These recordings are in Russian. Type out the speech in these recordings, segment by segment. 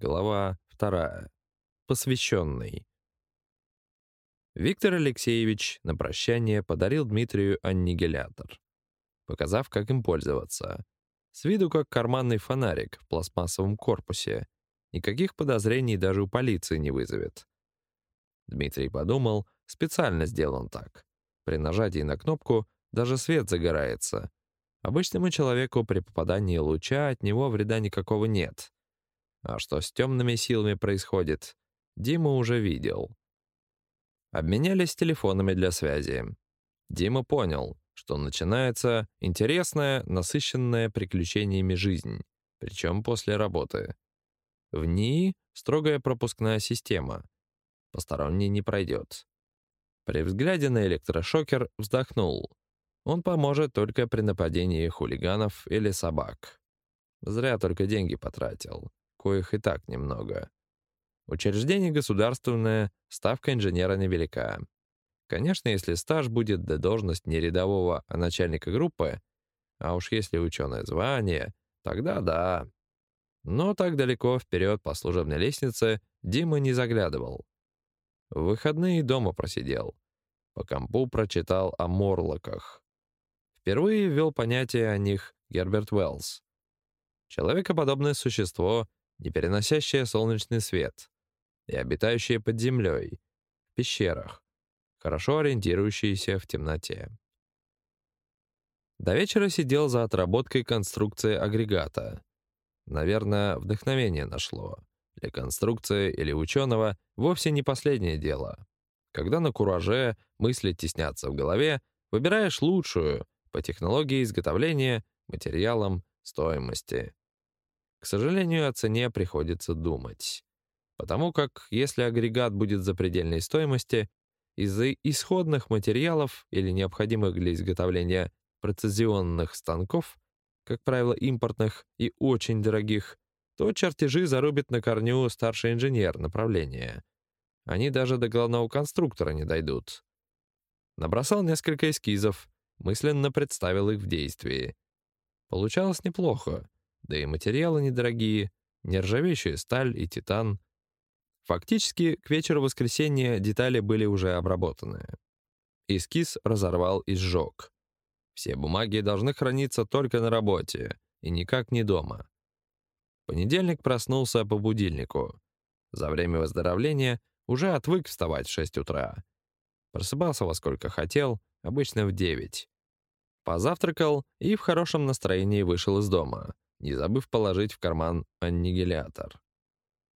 Глава вторая. Посвященный. Виктор Алексеевич на прощание подарил Дмитрию аннигилятор, показав, как им пользоваться. С виду как карманный фонарик в пластмассовом корпусе. Никаких подозрений даже у полиции не вызовет. Дмитрий подумал, специально сделан так. При нажатии на кнопку даже свет загорается. Обычному человеку при попадании луча от него вреда никакого нет. А что с темными силами происходит, Дима уже видел. Обменялись телефонами для связи. Дима понял, что начинается интересная, насыщенная приключениями жизнь, причем после работы. В ней строгая пропускная система. Посторонний не пройдет. При взгляде на электрошокер вздохнул. Он поможет только при нападении хулиганов или собак. Зря только деньги потратил, коих и так немного. Учреждение государственное, ставка инженера невелика. Конечно, если стаж будет до должности не рядового, а начальника группы, а уж если ученое звание, тогда да. Но так далеко вперед по служебной лестнице Дима не заглядывал. В выходные дома просидел. По компу прочитал о морлоках. Впервые ввел понятие о них Герберт Уэллс. Человекоподобное существо, не переносящее солнечный свет и обитающее под землей, в пещерах, хорошо ориентирующееся в темноте. До вечера сидел за отработкой конструкции агрегата. Наверное, вдохновение нашло. Для конструкции или ученого вовсе не последнее дело. Когда на кураже мысли теснятся в голове, выбираешь лучшую по технологии изготовления, материалам, стоимости. К сожалению, о цене приходится думать. Потому как если агрегат будет запредельной стоимости, из-за исходных материалов или необходимых для изготовления прецизионных станков, как правило, импортных и очень дорогих, то чертежи зарубит на корню старший инженер направления. Они даже до главного конструктора не дойдут. Набросал несколько эскизов, мысленно представил их в действии. Получалось неплохо, да и материалы недорогие, нержавеющая сталь и титан. Фактически, к вечеру воскресенья детали были уже обработаны. Эскиз разорвал и сжег. Все бумаги должны храниться только на работе и никак не дома понедельник проснулся по будильнику. За время выздоровления уже отвык вставать в 6 утра. Просыпался во сколько хотел, обычно в 9. Позавтракал и в хорошем настроении вышел из дома, не забыв положить в карман аннигилятор.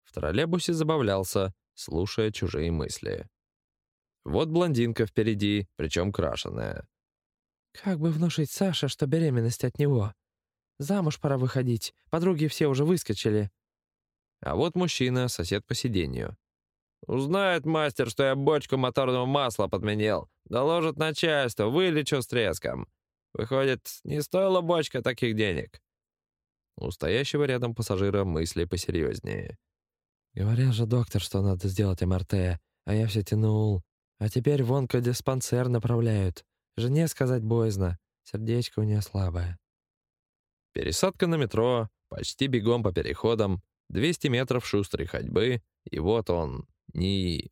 В троллейбусе забавлялся, слушая чужие мысли. Вот блондинка впереди, причем крашеная. «Как бы внушить Саше, что беременность от него?» Замуж пора выходить, подруги все уже выскочили». А вот мужчина, сосед по сиденью. «Узнает мастер, что я бочку моторного масла подменил. Доложит начальство, вылечу с треском. Выходит, не стоила бочка таких денег». У стоящего рядом пассажира мысли посерьезнее. «Говорил же доктор, что надо сделать МРТ, а я все тянул. А теперь вон к диспансер направляют. Жене сказать боязно. Сердечко у нее слабое». Пересадка на метро, почти бегом по переходам, 200 метров шустрой ходьбы, и вот он, НИИ.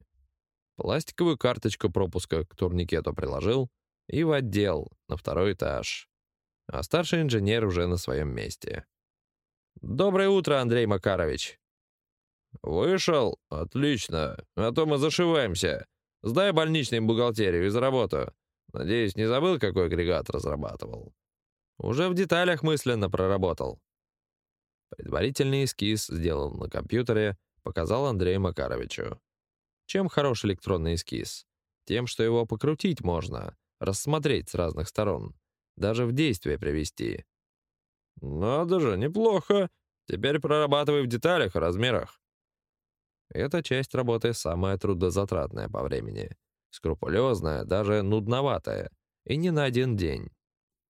Пластиковую карточку пропуска к турникету приложил и в отдел, на второй этаж. А старший инженер уже на своем месте. «Доброе утро, Андрей Макарович!» «Вышел? Отлично. А то мы зашиваемся. Сдай больничный бухгалтерию и заработаю. Надеюсь, не забыл, какой агрегат разрабатывал?» Уже в деталях мысленно проработал. Предварительный эскиз сделал на компьютере, показал Андрею Макаровичу. Чем хорош электронный эскиз? Тем, что его покрутить можно, рассмотреть с разных сторон, даже в действие привести. «Надо же, неплохо. Теперь прорабатывай в деталях и размерах». Эта часть работы самая трудозатратная по времени, скрупулезная, даже нудноватая, и не на один день.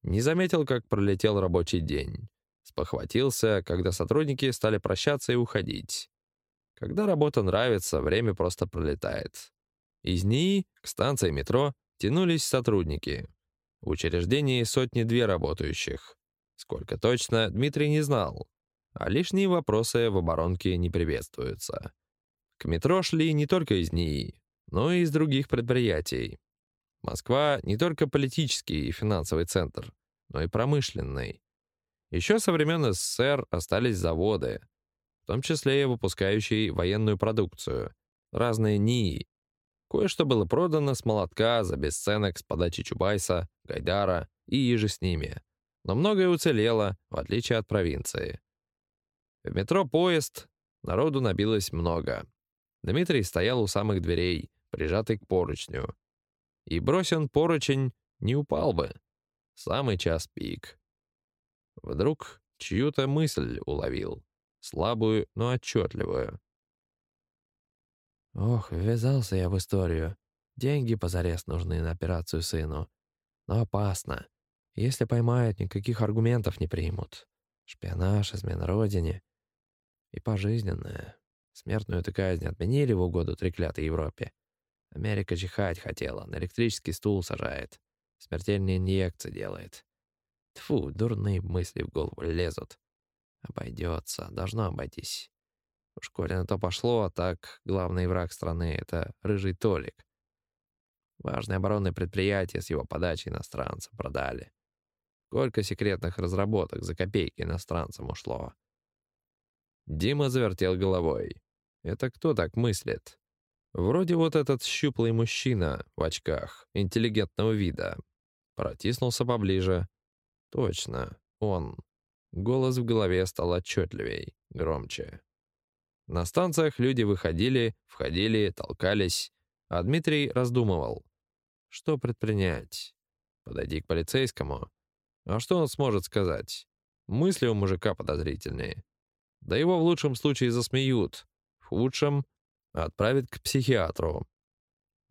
Не заметил, как пролетел рабочий день. Спохватился, когда сотрудники стали прощаться и уходить. Когда работа нравится, время просто пролетает. Из НИИ к станции метро тянулись сотрудники. В учреждении сотни-две работающих. Сколько точно, Дмитрий не знал. а лишние вопросы в оборонке не приветствуются. К метро шли не только из НИИ, но и из других предприятий. Москва не только политический и финансовый центр, но и промышленный. Еще со времен СССР остались заводы, в том числе и выпускающие военную продукцию, разные НИИ. Кое-что было продано с молотка за бесценок с подачи Чубайса, Гайдара и иже с ними. Но многое уцелело, в отличие от провинции. В метро поезд, народу набилось много. Дмитрий стоял у самых дверей, прижатый к поручню. И бросен поручень, не упал бы. Самый час пик. Вдруг чью-то мысль уловил, слабую, но отчетливую. «Ох, ввязался я в историю. Деньги позарез нужны на операцию сыну. Но опасно. Если поймают, никаких аргументов не примут. Шпионаж, измена родине. И пожизненное. Смертную эту казнь отменили в угоду треклятой Европе. Америка чихать хотела, на электрический стул сажает. Смертельные инъекции делает. Тфу, дурные мысли в голову лезут. Обойдется, должно обойтись. Уж коли на то пошло, а так главный враг страны — это рыжий Толик. Важное оборонное предприятие с его подачи иностранцам продали. Сколько секретных разработок за копейки иностранцам ушло. Дима завертел головой. Это кто так мыслит? Вроде вот этот щуплый мужчина в очках, интеллигентного вида. Протиснулся поближе. Точно, он. Голос в голове стал отчетливей, громче. На станциях люди выходили, входили, толкались, а Дмитрий раздумывал. Что предпринять? Подойди к полицейскому. А что он сможет сказать? Мысли у мужика подозрительные. Да его в лучшем случае засмеют, в худшем — отправят к психиатру.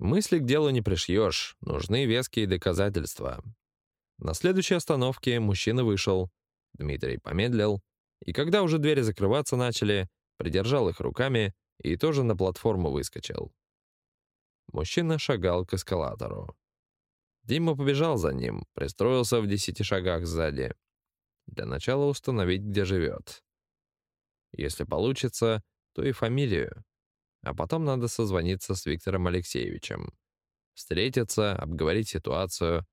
Мысли к делу не пришьешь, нужны веские доказательства. На следующей остановке мужчина вышел. Дмитрий помедлил, и когда уже двери закрываться начали, придержал их руками и тоже на платформу выскочил. Мужчина шагал к эскалатору. Дима побежал за ним, пристроился в десяти шагах сзади. Для начала установить, где живет. Если получится, то и фамилию. А потом надо созвониться с Виктором Алексеевичем. Встретиться, обговорить ситуацию.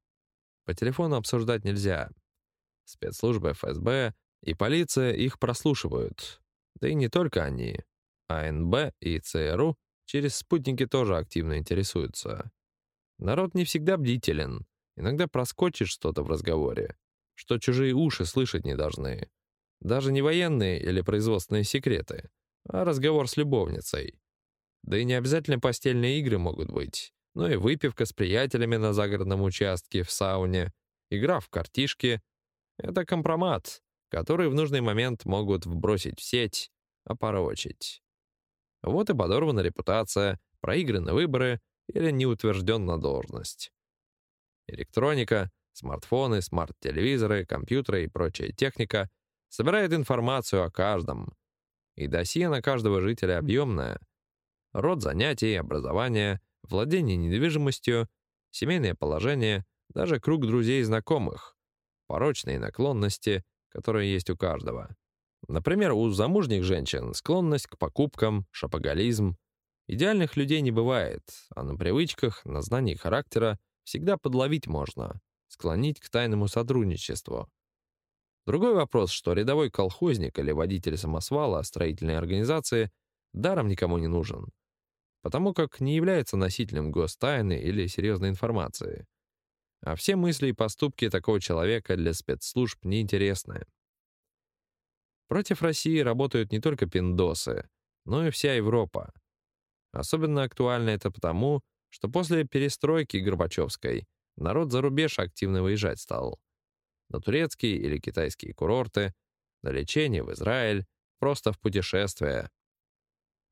По телефону обсуждать нельзя. Спецслужбы ФСБ и полиция их прослушивают. Да и не только они. АНБ и ЦРУ через спутники тоже активно интересуются. Народ не всегда бдителен. Иногда проскочит что-то в разговоре, что чужие уши слышать не должны. Даже не военные или производственные секреты, а разговор с любовницей. Да и не обязательно постельные игры могут быть, но и выпивка с приятелями на загородном участке, в сауне, игра в картишки — это компромат, который в нужный момент могут вбросить в сеть, опорочить. Вот и подорвана репутация, проиграны выборы или не утверждена должность. Электроника, смартфоны, смарт-телевизоры, компьютеры и прочая техника — собирает информацию о каждом. И досье на каждого жителя объемное. Род занятий, образование, владение недвижимостью, семейное положение, даже круг друзей и знакомых, порочные наклонности, которые есть у каждого. Например, у замужних женщин склонность к покупкам, шопоголизм. Идеальных людей не бывает, а на привычках, на знании характера всегда подловить можно, склонить к тайному сотрудничеству. Другой вопрос, что рядовой колхозник или водитель самосвала строительной организации даром никому не нужен, потому как не является носителем гостайны или серьезной информации. А все мысли и поступки такого человека для спецслужб неинтересны. Против России работают не только пиндосы, но и вся Европа. Особенно актуально это потому, что после перестройки Горбачевской народ за рубеж активно выезжать стал на турецкие или китайские курорты, на лечение в Израиль, просто в путешествие.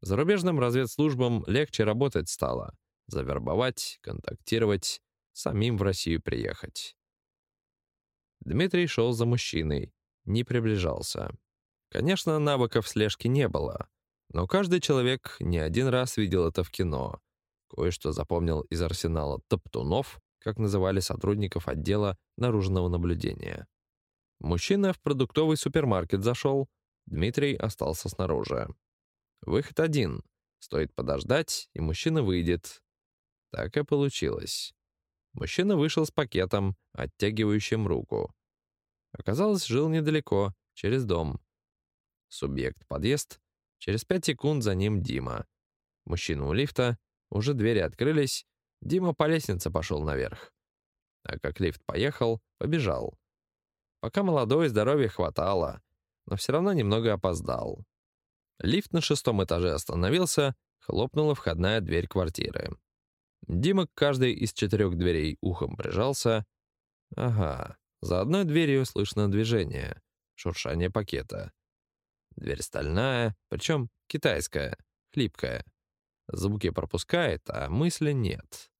Зарубежным разведслужбам легче работать стало, завербовать, контактировать, самим в Россию приехать. Дмитрий шел за мужчиной, не приближался. Конечно, навыков слежки не было, но каждый человек не один раз видел это в кино. Кое-что запомнил из арсенала топтунов, как называли сотрудников отдела наружного наблюдения. Мужчина в продуктовый супермаркет зашел, Дмитрий остался снаружи. Выход один. Стоит подождать, и мужчина выйдет. Так и получилось. Мужчина вышел с пакетом, оттягивающим руку. Оказалось, жил недалеко, через дом. Субъект подъезд. Через пять секунд за ним Дима. Мужчина у лифта. Уже двери открылись. Дима по лестнице пошел наверх. А как лифт поехал, побежал. Пока молодой, здоровья хватало, но все равно немного опоздал. Лифт на шестом этаже остановился, хлопнула входная дверь квартиры. Дима к каждой из четырех дверей ухом прижался. Ага, за одной дверью слышно движение, шуршание пакета. Дверь стальная, причем китайская, хлипкая. Звуки пропускает, а мысли нет.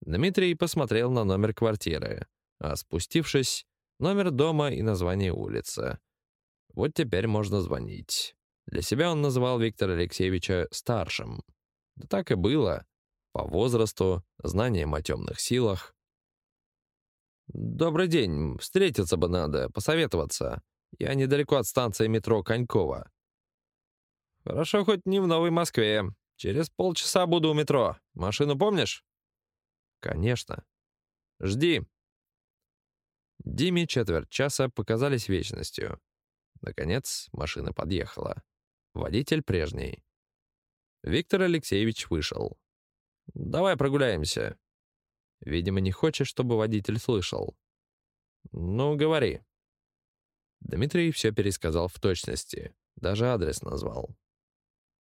Дмитрий посмотрел на номер квартиры, а спустившись, номер дома и название улицы. Вот теперь можно звонить. Для себя он называл Виктора Алексеевича старшим. Да так и было. По возрасту, знаниям о темных силах. «Добрый день. Встретиться бы надо, посоветоваться. Я недалеко от станции метро Конькова». «Хорошо, хоть не в Новой Москве. Через полчаса буду у метро. Машину помнишь?» «Конечно. Жди». Диме четверть часа показались вечностью. Наконец машина подъехала. Водитель прежний. Виктор Алексеевич вышел. «Давай прогуляемся». Видимо, не хочет, чтобы водитель слышал. «Ну, говори». Дмитрий все пересказал в точности, даже адрес назвал.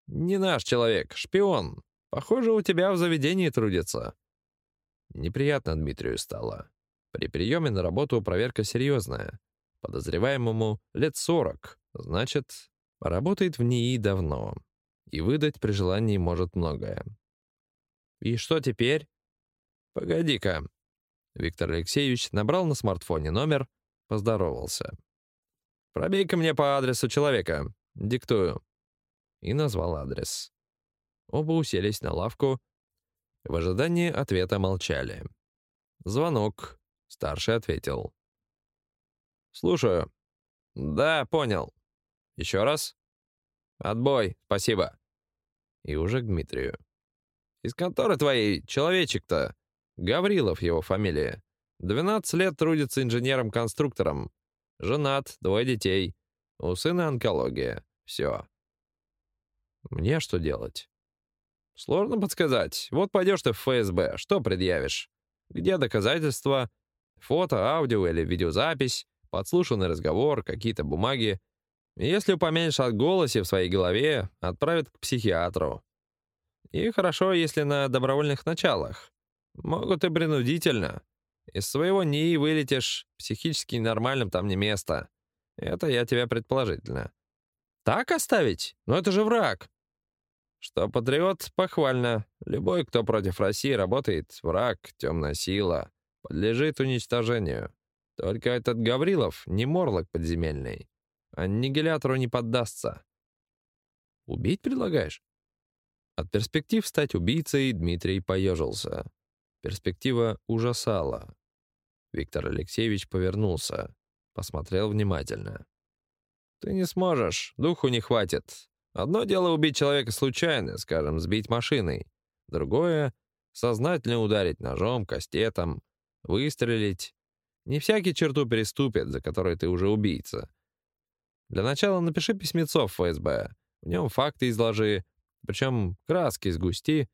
«Не наш человек, шпион. Похоже, у тебя в заведении трудится». Неприятно Дмитрию стало. При приеме на работу проверка серьезная. Подозреваемому лет сорок, значит, Работает в НИИ давно. И выдать при желании может многое. «И что теперь?» «Погоди-ка». Виктор Алексеевич набрал на смартфоне номер, поздоровался. «Пробей-ка мне по адресу человека. Диктую». И назвал адрес. Оба уселись на лавку. В ожидании ответа молчали. «Звонок», — старший ответил. «Слушаю». «Да, понял». Еще раз? Отбой, спасибо. И уже к Дмитрию. Из конторы твоей человечек-то. Гаврилов его фамилия. 12 лет трудится инженером-конструктором. Женат, двое детей. У сына онкология. Все. Мне что делать? Сложно подсказать. Вот пойдешь ты в ФСБ, что предъявишь? Где доказательства? Фото, аудио или видеозапись, подслушанный разговор, какие-то бумаги. Если упомянешь о голосе в своей голове, отправят к психиатру. И хорошо, если на добровольных началах. Могут и принудительно. Из своего НИИ вылетишь, психически нормальным там не место. Это я тебя предположительно. Так оставить? Но это же враг. Что патриот, похвально. Любой, кто против России работает, враг, темная сила, подлежит уничтожению. Только этот Гаврилов не морлок подземельный. Аннигилятору не поддастся. Убить предлагаешь? От перспектив стать убийцей Дмитрий поежился. Перспектива ужасала. Виктор Алексеевич повернулся, посмотрел внимательно. «Ты не сможешь, духу не хватит. Одно дело убить человека случайно, скажем, сбить машиной. Другое — сознательно ударить ножом, кастетом, выстрелить. Не всякий черту переступит, за которой ты уже убийца. Для начала напиши письмецо в ФСБ. В нем факты изложи, причем краски сгусти.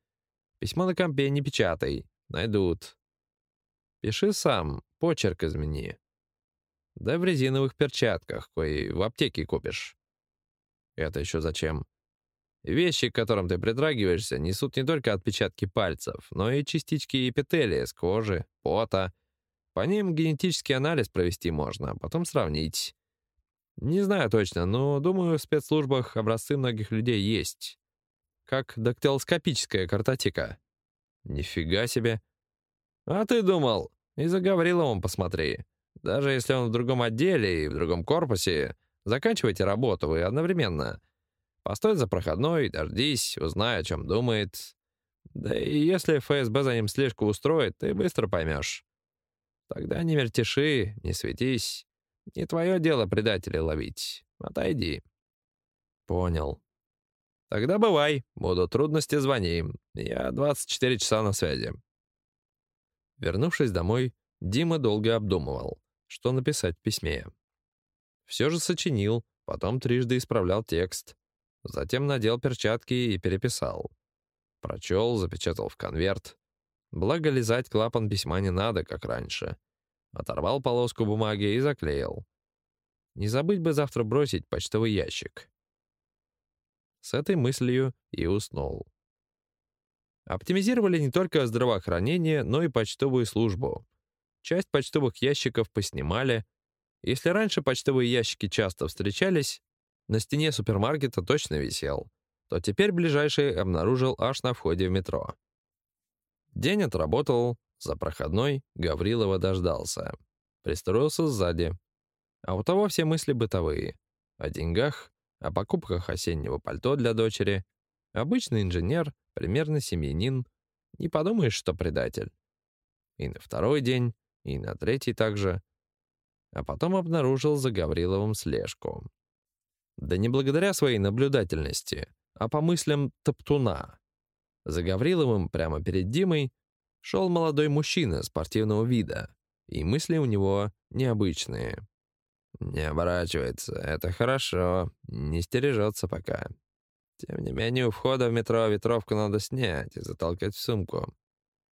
Письмо на компе не печатай, найдут. Пиши сам, почерк измени. Да в резиновых перчатках, кои в аптеке купишь. Это еще зачем? Вещи, к которым ты притрагиваешься, несут не только отпечатки пальцев, но и частички эпителия с кожи, пота. По ним генетический анализ провести можно, а потом сравнить. Не знаю точно, но думаю, в спецслужбах образцы многих людей есть. Как дактилоскопическая картотека. Нифига себе. А ты думал, и за Гавриловым посмотри. Даже если он в другом отделе и в другом корпусе, заканчивайте работу вы одновременно. Постой за проходной, дождись, узнай, о чем думает. Да и если ФСБ за ним слишком устроит, ты быстро поймешь. Тогда не вертиши, не светись. Не твое дело предателей ловить. Отойди. Понял. Тогда бывай. Будут трудности, звони. Я 24 часа на связи. Вернувшись домой, Дима долго обдумывал, что написать в письме. Все же сочинил, потом трижды исправлял текст, затем надел перчатки и переписал. Прочел, запечатал в конверт. Благо лизать клапан письма не надо, как раньше. Оторвал полоску бумаги и заклеил. Не забыть бы завтра бросить почтовый ящик. С этой мыслью и уснул. Оптимизировали не только здравоохранение, но и почтовую службу. Часть почтовых ящиков поснимали. Если раньше почтовые ящики часто встречались, на стене супермаркета точно висел, то теперь ближайший обнаружил аж на входе в метро. День отработал, за проходной Гаврилова дождался. Пристроился сзади. А у того все мысли бытовые. О деньгах, о покупках осеннего пальто для дочери. Обычный инженер, примерно семьянин. Не подумаешь, что предатель. И на второй день, и на третий также. А потом обнаружил за Гавриловым слежку. Да не благодаря своей наблюдательности, а по мыслям Топтуна. За Гавриловым прямо перед Димой шел молодой мужчина спортивного вида, и мысли у него необычные. Не оборачивается, это хорошо, не стережется пока. Тем не менее, у входа в метро ветровку надо снять и затолкать в сумку.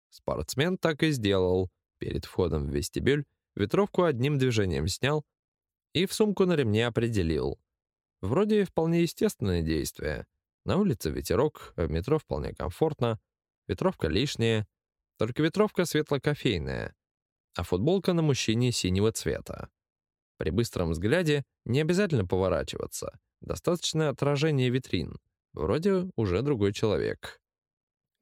Спортсмен так и сделал. Перед входом в вестибюль ветровку одним движением снял и в сумку на ремне определил. Вроде вполне естественное действие. На улице ветерок, в метро вполне комфортно. Ветровка лишняя, только ветровка светло-кофейная, а футболка на мужчине синего цвета. При быстром взгляде не обязательно поворачиваться, достаточно отражения витрин. Вроде уже другой человек.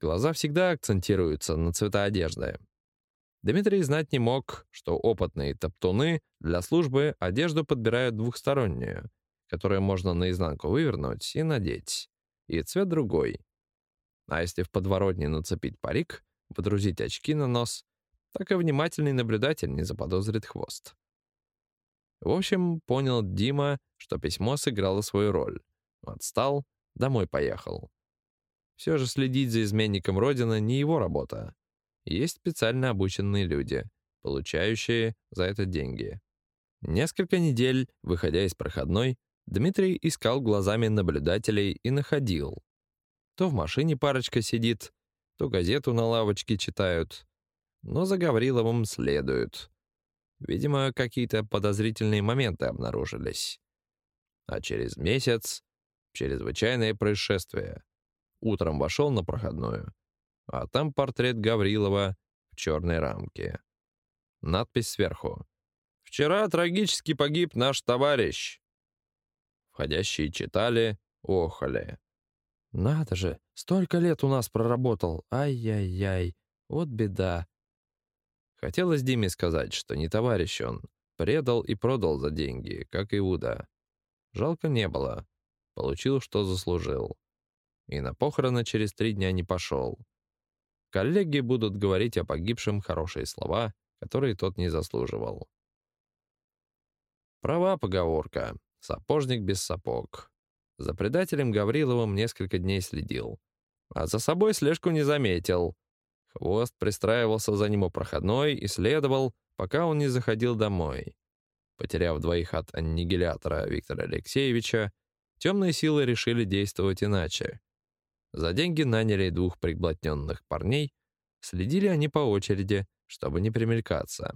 Глаза всегда акцентируются на цвета одежды. Дмитрий знать не мог, что опытные топтуны для службы одежду подбирают двухстороннюю, которую можно наизнанку вывернуть и надеть, и цвет другой. А если в подворотне нацепить парик, подрузить очки на нос, так и внимательный наблюдатель не заподозрит хвост. В общем, понял Дима, что письмо сыграло свою роль. Отстал, домой поехал. Все же следить за изменником Родины не его работа. Есть специально обученные люди, получающие за это деньги. Несколько недель, выходя из проходной, Дмитрий искал глазами наблюдателей и находил. То в машине парочка сидит, то газету на лавочке читают. Но за Гавриловым следуют. Видимо, какие-то подозрительные моменты обнаружились. А через месяц — чрезвычайное происшествие. Утром вошел на проходную, а там портрет Гаврилова в черной рамке. Надпись сверху. «Вчера трагически погиб наш товарищ». Входящие читали, охали. «Надо же, столько лет у нас проработал. Ай-яй-яй, вот беда». Хотелось Диме сказать, что не товарищ он. Предал и продал за деньги, как Иуда. Жалко не было. Получил, что заслужил. И на похороны через три дня не пошел. Коллеги будут говорить о погибшем хорошие слова, которые тот не заслуживал. Права поговорка. Сапожник без сапог. За предателем Гавриловым несколько дней следил. А за собой слежку не заметил. Хвост пристраивался за ним у проходной и следовал, пока он не заходил домой. Потеряв двоих от аннигилятора Виктора Алексеевича, темные силы решили действовать иначе. За деньги наняли двух приблотненных парней, следили они по очереди, чтобы не примелькаться.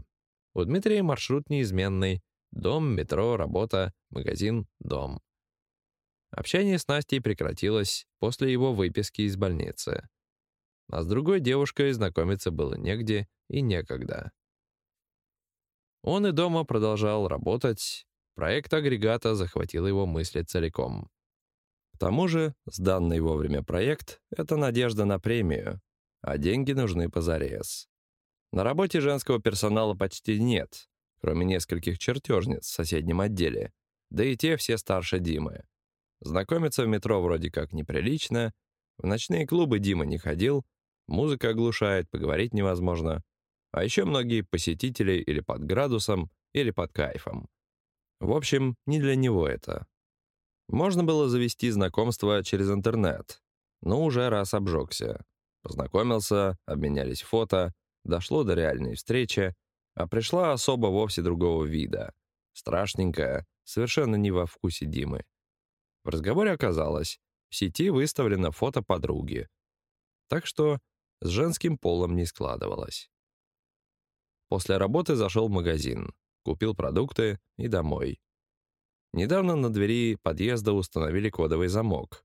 У Дмитрия маршрут неизменный — дом, метро, работа, магазин, дом. Общение с Настей прекратилось после его выписки из больницы. А с другой девушкой знакомиться было негде и некогда. Он и дома продолжал работать, проект агрегата захватил его мысли целиком. К тому же, сданный вовремя проект — это надежда на премию, а деньги нужны позарез. На работе женского персонала почти нет, кроме нескольких чертежниц в соседнем отделе, да и те все старше Димы. Знакомиться в метро вроде как неприлично, в ночные клубы Дима не ходил, музыка оглушает, поговорить невозможно. А еще многие посетители или под градусом, или под кайфом. В общем, не для него это. Можно было завести знакомство через интернет, но уже раз обжегся. Познакомился, обменялись фото, дошло до реальной встречи, а пришла особо вовсе другого вида. Страшненькая, совершенно не во вкусе Димы. В разговоре оказалось, в сети выставлено фото подруги. Так что с женским полом не складывалось. После работы зашел в магазин, купил продукты и домой. Недавно на двери подъезда установили кодовый замок,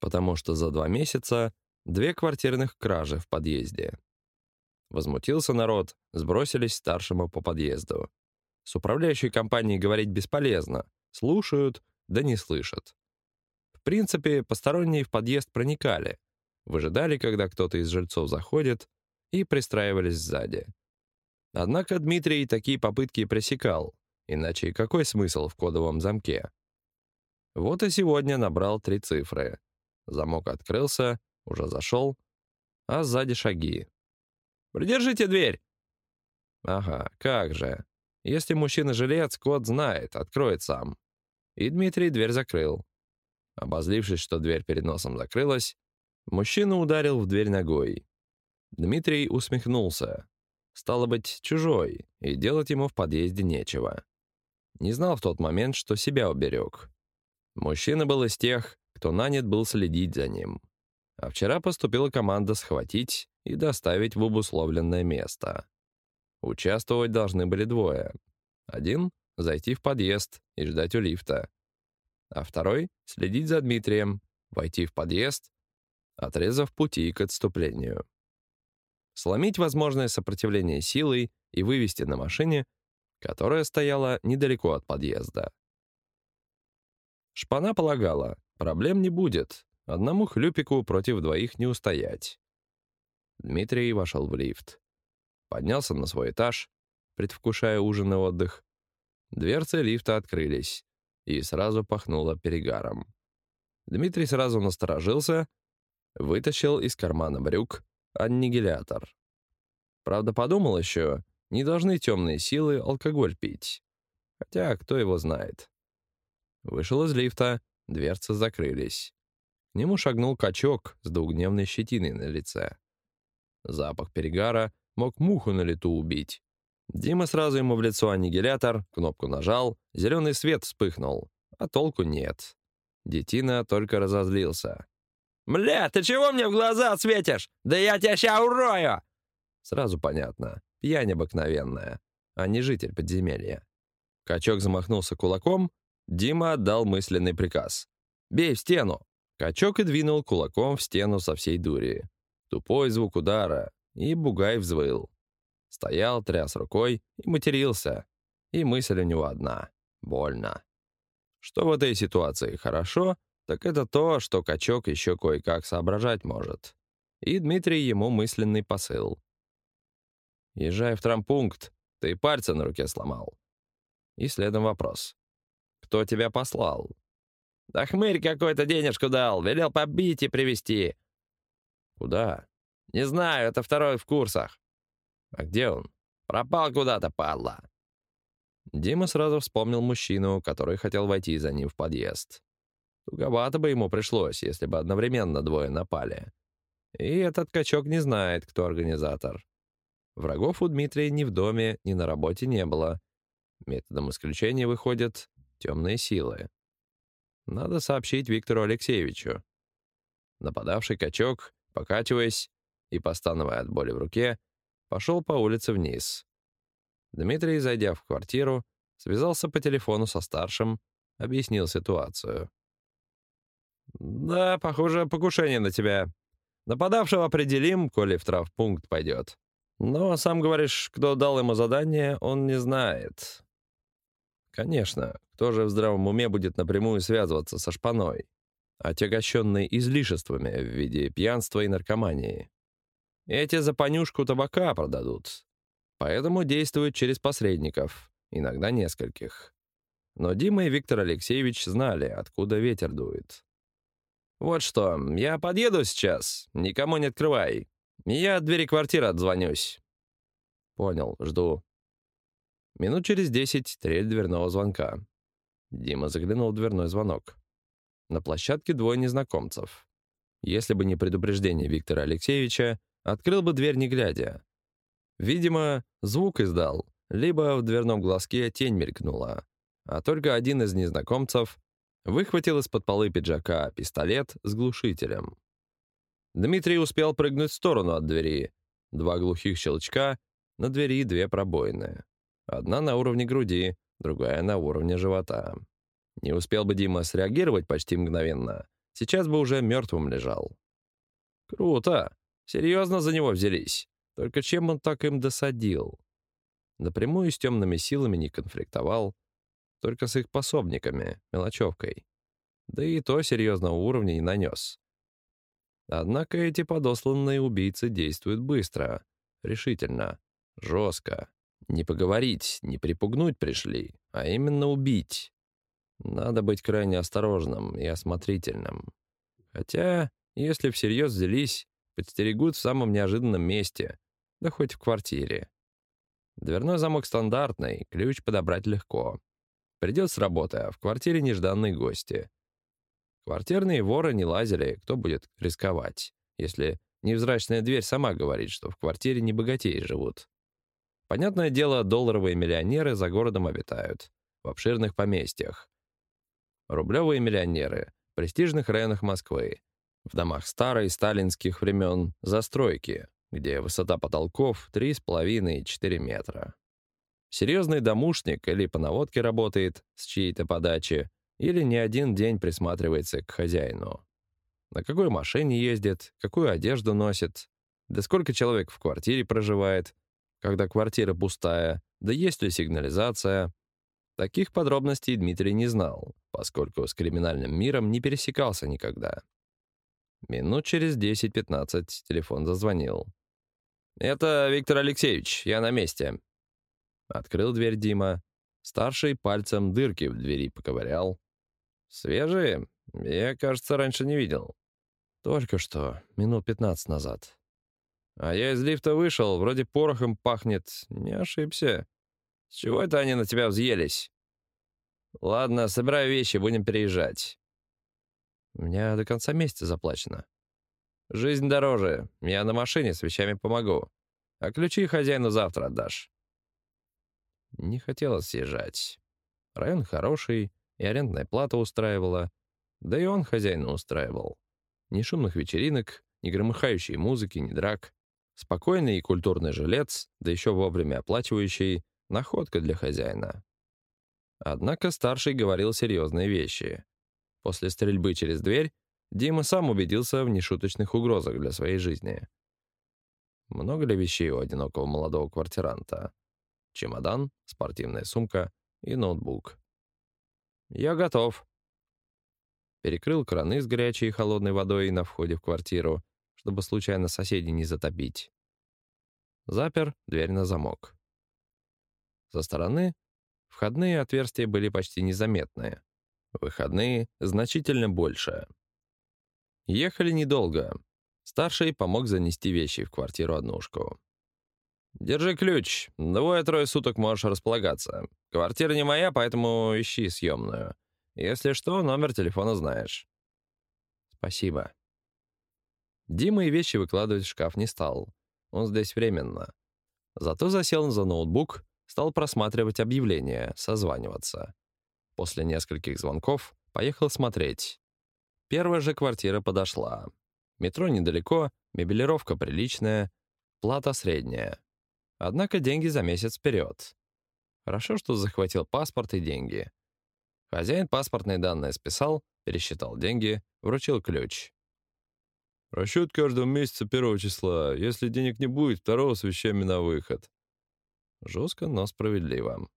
потому что за два месяца две квартирных кражи в подъезде. Возмутился народ, сбросились старшему по подъезду. С управляющей компанией говорить бесполезно, слушают, да не слышат. В принципе, посторонние в подъезд проникали, выжидали, когда кто-то из жильцов заходит, и пристраивались сзади. Однако Дмитрий такие попытки пресекал, иначе какой смысл в кодовом замке? Вот и сегодня набрал три цифры. Замок открылся, уже зашел, а сзади шаги. «Придержите дверь!» Ага, как же. Если мужчина-жилец, код знает, откроет сам. И Дмитрий дверь закрыл. Обозлившись, что дверь перед носом закрылась, мужчина ударил в дверь ногой. Дмитрий усмехнулся. Стало быть, чужой, и делать ему в подъезде нечего. Не знал в тот момент, что себя уберег. Мужчина был из тех, кто нанят был следить за ним. А вчера поступила команда схватить и доставить в обусловленное место. Участвовать должны были двое. Один — зайти в подъезд и ждать у лифта. А второй — следить за Дмитрием, войти в подъезд, отрезав пути к отступлению сломить возможное сопротивление силой и вывести на машине, которая стояла недалеко от подъезда. Шпана полагала, проблем не будет, одному хлюпику против двоих не устоять. Дмитрий вошел в лифт. Поднялся на свой этаж, предвкушая ужин и отдых. Дверцы лифта открылись, и сразу пахнуло перегаром. Дмитрий сразу насторожился, вытащил из кармана брюк аннигилятор. Правда, подумал еще, не должны темные силы алкоголь пить. Хотя, кто его знает. Вышел из лифта, дверцы закрылись. К нему шагнул качок с двухдневной щетиной на лице. Запах перегара мог муху на лету убить. Дима сразу ему в лицо аннигилятор, кнопку нажал, зеленый свет вспыхнул, а толку нет. Детина только разозлился. «Мля, ты чего мне в глаза светишь? Да я тебя ща урою!» Сразу понятно. Пьянь обыкновенная, а не житель подземелья. Качок замахнулся кулаком, Дима отдал мысленный приказ. «Бей в стену!» Качок и двинул кулаком в стену со всей дури. Тупой звук удара, и бугай взвыл. Стоял, тряс рукой и матерился. И мысль у него одна — больно. Что в этой ситуации хорошо, так это то, что качок еще кое-как соображать может. И Дмитрий ему мысленный посыл. «Езжай в трампункт, ты пальцы на руке сломал». И следом вопрос. «Кто тебя послал?» «Да хмырь какой-то денежку дал, велел побить и привезти». «Куда?» «Не знаю, это второй в курсах». «А где он?» «Пропал куда-то, падла». Дима сразу вспомнил мужчину, который хотел войти за ним в подъезд. Туговато бы ему пришлось, если бы одновременно двое напали. И этот качок не знает, кто организатор. Врагов у Дмитрия ни в доме, ни на работе не было. Методом исключения выходят темные силы. Надо сообщить Виктору Алексеевичу. Нападавший качок, покачиваясь и постановая от боли в руке, пошел по улице вниз. Дмитрий, зайдя в квартиру, связался по телефону со старшим, объяснил ситуацию. «Да, похоже, покушение на тебя. Нападавшего определим, коли в травпункт пойдет. Но, сам говоришь, кто дал ему задание, он не знает». «Конечно, кто же в здравом уме будет напрямую связываться со шпаной, отягощенной излишествами в виде пьянства и наркомании? Эти за понюшку табака продадут, поэтому действуют через посредников, иногда нескольких». Но Дима и Виктор Алексеевич знали, откуда ветер дует. «Вот что, я подъеду сейчас, никому не открывай. Я от двери квартиры отзвонюсь». «Понял, жду». Минут через десять трель дверного звонка. Дима заглянул в дверной звонок. На площадке двое незнакомцев. Если бы не предупреждение Виктора Алексеевича, открыл бы дверь не глядя. Видимо, звук издал, либо в дверном глазке тень мелькнула. А только один из незнакомцев выхватил из-под полы пиджака пистолет с глушителем. Дмитрий успел прыгнуть в сторону от двери. Два глухих щелчка, на двери две пробоины. Одна на уровне груди, другая на уровне живота. Не успел бы Дима среагировать почти мгновенно, сейчас бы уже мертвым лежал. Круто! Серьезно за него взялись. Только чем он так им досадил? Напрямую с темными силами не конфликтовал, только с их пособниками, мелочевкой. Да и то серьезного уровня не нанес. Однако эти подосланные убийцы действуют быстро, решительно, жестко. Не поговорить, не припугнуть пришли, а именно убить. Надо быть крайне осторожным и осмотрительным. Хотя, если всерьез взялись, подстерегут в самом неожиданном месте, да хоть в квартире. Дверной замок стандартный, ключ подобрать легко. Придет с работы, а в квартире нежданные гости. Квартирные воры не лазили, кто будет рисковать, если невзрачная дверь сама говорит, что в квартире не богатеи живут. Понятное дело, долларовые миллионеры за городом обитают, в обширных поместьях. Рублевые миллионеры в престижных районах Москвы, в домах старой сталинских времен застройки, где высота потолков 3,5-4 метра. Серьезный домушник или по наводке работает с чьей-то подачи, или не один день присматривается к хозяину. На какой машине ездит, какую одежду носит, да сколько человек в квартире проживает, когда квартира пустая, да есть ли сигнализация. Таких подробностей Дмитрий не знал, поскольку с криминальным миром не пересекался никогда. Минут через 10-15 телефон зазвонил. «Это Виктор Алексеевич, я на месте». Открыл дверь Дима. Старший пальцем дырки в двери поковырял. «Свежие? Я, кажется, раньше не видел». «Только что, минут пятнадцать назад». «А я из лифта вышел, вроде порохом пахнет. Не ошибся. С чего это они на тебя взъелись?» «Ладно, собираю вещи, будем переезжать». «У меня до конца месяца заплачено». «Жизнь дороже. Я на машине с вещами помогу. А ключи хозяину завтра отдашь». Не хотелось съезжать. Район хороший, и арендная плата устраивала. Да и он хозяина устраивал. Ни шумных вечеринок, ни громыхающей музыки, ни драк. Спокойный и культурный жилец, да еще вовремя оплачивающий, находка для хозяина. Однако старший говорил серьезные вещи. После стрельбы через дверь Дима сам убедился в нешуточных угрозах для своей жизни. Много ли вещей у одинокого молодого квартиранта? Чемодан, спортивная сумка и ноутбук. «Я готов». Перекрыл краны с горячей и холодной водой на входе в квартиру, чтобы случайно соседей не затопить. Запер дверь на замок. Со стороны входные отверстия были почти незаметные. Выходные значительно больше. Ехали недолго. Старший помог занести вещи в квартиру-однушку. «Держи ключ. Двое-трое суток можешь располагаться. Квартира не моя, поэтому ищи съемную. Если что, номер телефона знаешь». «Спасибо». Дима и вещи выкладывать в шкаф не стал. Он здесь временно. Зато засел за ноутбук, стал просматривать объявления, созваниваться. После нескольких звонков поехал смотреть. Первая же квартира подошла. Метро недалеко, мебелировка приличная, плата средняя. Однако деньги за месяц вперед. Хорошо, что захватил паспорт и деньги. Хозяин паспортные данные списал, пересчитал деньги, вручил ключ. Расчет каждого месяца первого числа. Если денег не будет, второго с вещами на выход. Жестко, но справедливо.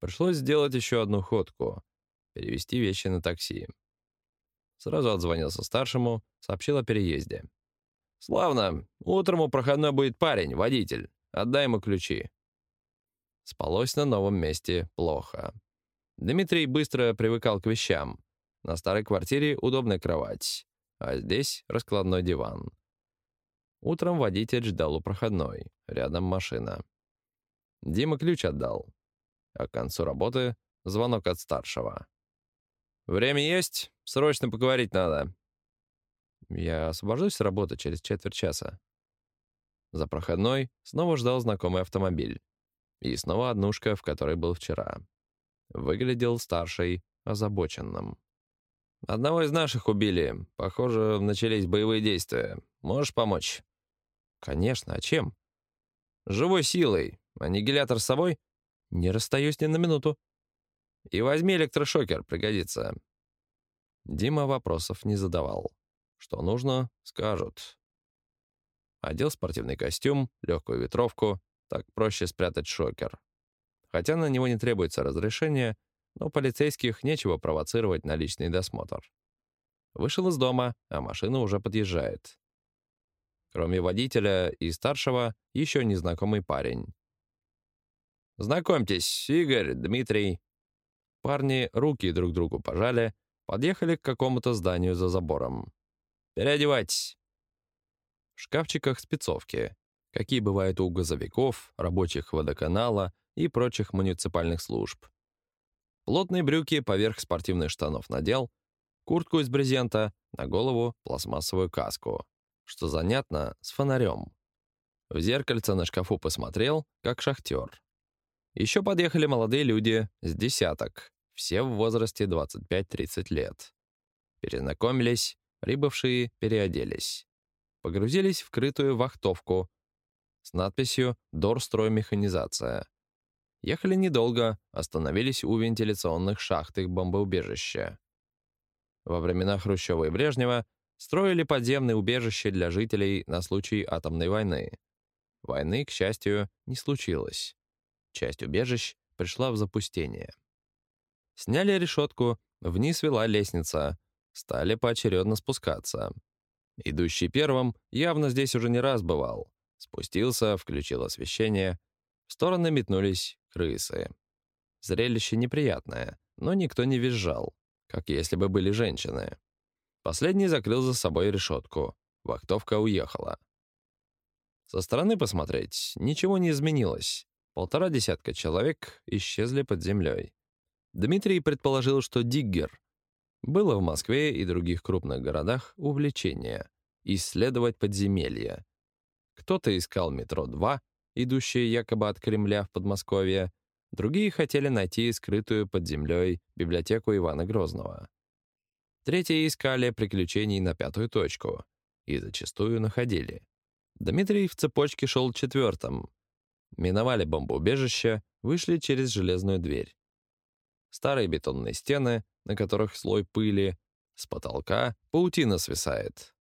Пришлось сделать еще одну ходку. Перевести вещи на такси. Сразу отзвонился старшему, сообщил о переезде. «Славно. Утром у проходной будет парень, водитель. Отдай ему ключи». Спалось на новом месте плохо. Дмитрий быстро привыкал к вещам. На старой квартире удобная кровать, а здесь раскладной диван. Утром водитель ждал у проходной, рядом машина. Дима ключ отдал. А к концу работы звонок от старшего. «Время есть? Срочно поговорить надо». Я освобожусь с работы через четверть часа. За проходной снова ждал знакомый автомобиль. И снова однушка, в которой был вчера. Выглядел старший, озабоченным. «Одного из наших убили. Похоже, начались боевые действия. Можешь помочь?» «Конечно. А чем?» «Живой силой. Аннигилятор с собой?» «Не расстаюсь ни на минуту». «И возьми электрошокер, пригодится». Дима вопросов не задавал. Что нужно, скажут. Одел спортивный костюм, легкую ветровку, так проще спрятать шокер. Хотя на него не требуется разрешение, но полицейских нечего провоцировать на личный досмотр. Вышел из дома, а машина уже подъезжает. Кроме водителя и старшего, еще незнакомый парень. «Знакомьтесь, Игорь, Дмитрий». Парни руки друг другу пожали, подъехали к какому-то зданию за забором. «Переодевайтесь». В шкафчиках спецовки, какие бывают у газовиков, рабочих водоканала и прочих муниципальных служб. Плотные брюки поверх спортивных штанов надел, куртку из брезента, на голову пластмассовую каску. Что занятно, с фонарем. В зеркальце на шкафу посмотрел, как шахтер. Еще подъехали молодые люди с десяток, все в возрасте 25-30 лет. Перезнакомились, прибывшие переоделись. Погрузились в крытую вахтовку с надписью «Дорстроймеханизация». Ехали недолго, остановились у вентиляционных шахт их бомбоубежища. Во времена Хрущева и Брежнева строили подземные убежища для жителей на случай атомной войны. Войны, к счастью, не случилось. Часть убежищ пришла в запустение. Сняли решетку, вниз вела лестница, стали поочередно спускаться. Идущий первым явно здесь уже не раз бывал. Спустился, включил освещение. В стороны метнулись крысы. Зрелище неприятное, но никто не визжал, как если бы были женщины. Последний закрыл за собой решетку. Вахтовка уехала. Со стороны посмотреть ничего не изменилось. Полтора десятка человек исчезли под землей. Дмитрий предположил, что Диггер. Было в Москве и других крупных городах увлечение — исследовать подземелья. Кто-то искал метро-2, идущие якобы от Кремля в Подмосковье, другие хотели найти скрытую под землей библиотеку Ивана Грозного. Третьи искали приключений на пятую точку и зачастую находили. Дмитрий в цепочке шел четвертым. Миновали бомбоубежище, вышли через железную дверь. Старые бетонные стены, на которых слой пыли, с потолка паутина свисает.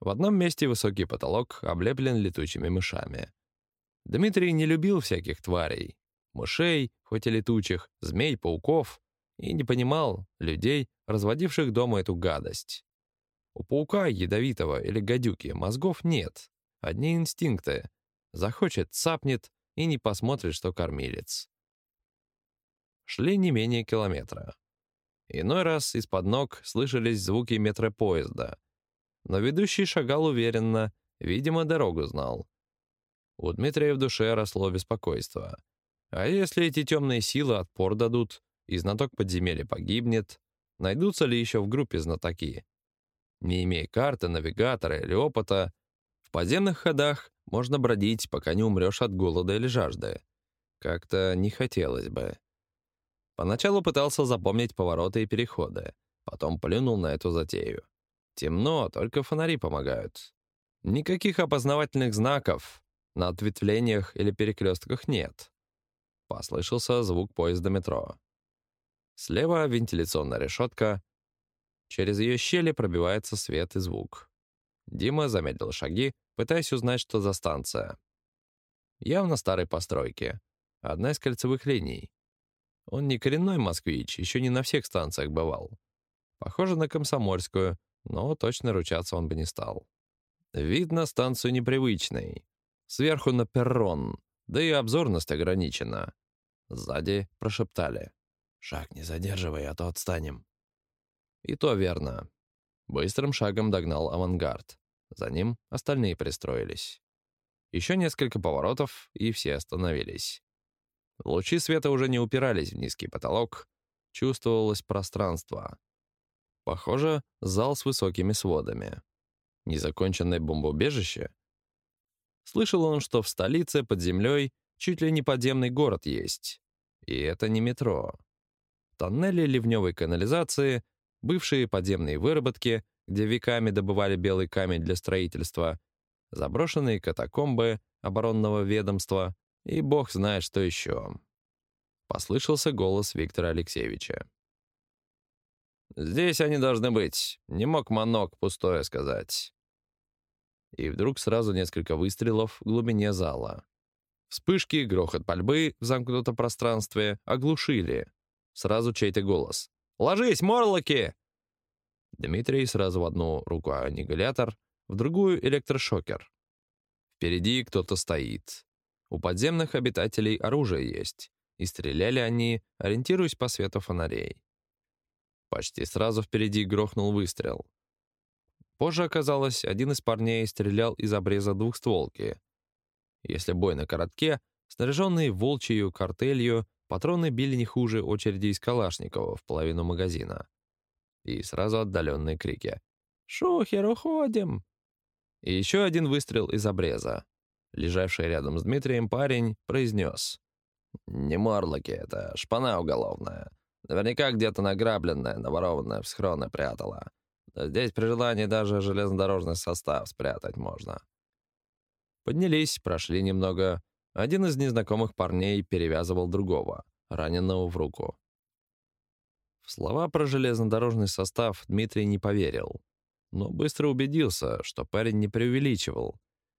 В одном месте высокий потолок облеплен летучими мышами. Дмитрий не любил всяких тварей. Мышей, хоть и летучих, змей, пауков. И не понимал людей, разводивших дома эту гадость. У паука ядовитого или гадюки мозгов нет. Одни инстинкты. Захочет, цапнет и не посмотрит, что кормилец. Шли не менее километра. Иной раз из-под ног слышались звуки метропоезда. Но ведущий шагал уверенно, видимо, дорогу знал. У Дмитрия в душе росло беспокойство. А если эти темные силы отпор дадут, и знаток подземелья погибнет, найдутся ли еще в группе знатоки? Не имея карты, навигатора или опыта, в подземных ходах можно бродить, пока не умрешь от голода или жажды. Как-то не хотелось бы. Поначалу пытался запомнить повороты и переходы, потом плюнул на эту затею. Темно, только фонари помогают. Никаких опознавательных знаков, на ответвлениях или перекрестках нет. Послышался звук поезда метро. Слева вентиляционная решетка. Через ее щели пробивается свет и звук. Дима замедлил шаги, пытаясь узнать, что за станция. Явно старой постройки. Одна из кольцевых линий. Он не коренной москвич, еще не на всех станциях бывал. Похоже на Комсомольскую, но точно ручаться он бы не стал. Видно станцию непривычной. Сверху на перрон, да и обзорность ограничена. Сзади прошептали. «Шаг не задерживай, а то отстанем». И то верно. Быстрым шагом догнал авангард. За ним остальные пристроились. Еще несколько поворотов, и все остановились. Лучи света уже не упирались в низкий потолок. Чувствовалось пространство. Похоже, зал с высокими сводами. Незаконченное бомбоубежище? Слышал он, что в столице под землей чуть ли не подземный город есть. И это не метро. Тоннели ливневой канализации, бывшие подземные выработки, где веками добывали белый камень для строительства, заброшенные катакомбы оборонного ведомства и бог знает что еще. Послышался голос Виктора Алексеевича. «Здесь они должны быть. Не мог Манок пустое сказать». И вдруг сразу несколько выстрелов в глубине зала. Вспышки, грохот пальбы в замкнутом пространстве оглушили. Сразу чей-то голос. «Ложись, морлоки!» Дмитрий сразу в одну руку аннигилятор, в другую электрошокер. Впереди кто-то стоит. У подземных обитателей оружие есть, и стреляли они, ориентируясь по свету фонарей. Почти сразу впереди грохнул выстрел. Позже оказалось, один из парней стрелял из обреза двухстволки. Если бой на коротке, снаряженные волчью картелью, патроны били не хуже очереди из Калашникова в половину магазина. И сразу отдаленные крики. «Шухер, уходим!» И еще один выстрел из обреза. Лежавший рядом с Дмитрием парень произнес. «Не морлоки, это шпана уголовная. Наверняка где-то награбленная, наворованная в схроны прятала. Да здесь при желании даже железнодорожный состав спрятать можно». Поднялись, прошли немного. Один из незнакомых парней перевязывал другого, раненого в руку. В слова про железнодорожный состав Дмитрий не поверил но быстро убедился, что парень не преувеличивал,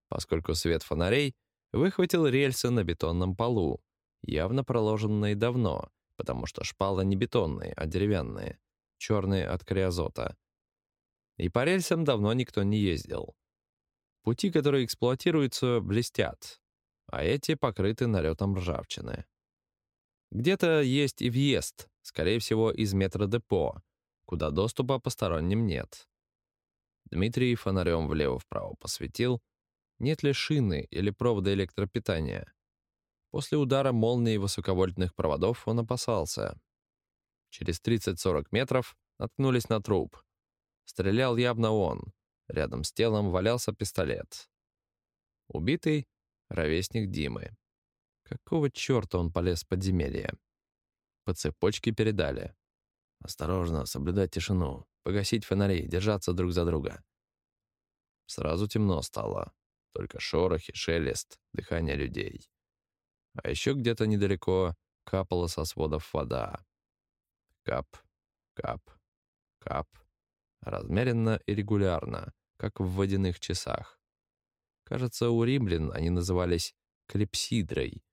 поскольку свет фонарей выхватил рельсы на бетонном полу, явно проложенные давно, потому что шпалы не бетонные, а деревянные, черные от криозота. И по рельсам давно никто не ездил. Пути, которые эксплуатируются, блестят, а эти покрыты налетом ржавчины. Где-то есть и въезд, скорее всего, из метродепо, куда доступа посторонним нет. Дмитрий фонарем влево-вправо посветил, нет ли шины или провода электропитания. После удара молнии высоковольтных проводов он опасался. Через 30-40 метров наткнулись на труп. Стрелял явно он. Рядом с телом валялся пистолет. Убитый — ровесник Димы. Какого черта он полез в подземелье? По цепочке передали. «Осторожно, соблюдать тишину. Погасить фонари, держаться друг за друга. Сразу темно стало. Только шорохи, шелест, дыхание людей. А еще где-то недалеко капала со сводов вода. Кап, кап, кап. Размеренно и регулярно, как в водяных часах. Кажется, у римлян они назывались клепсидрой.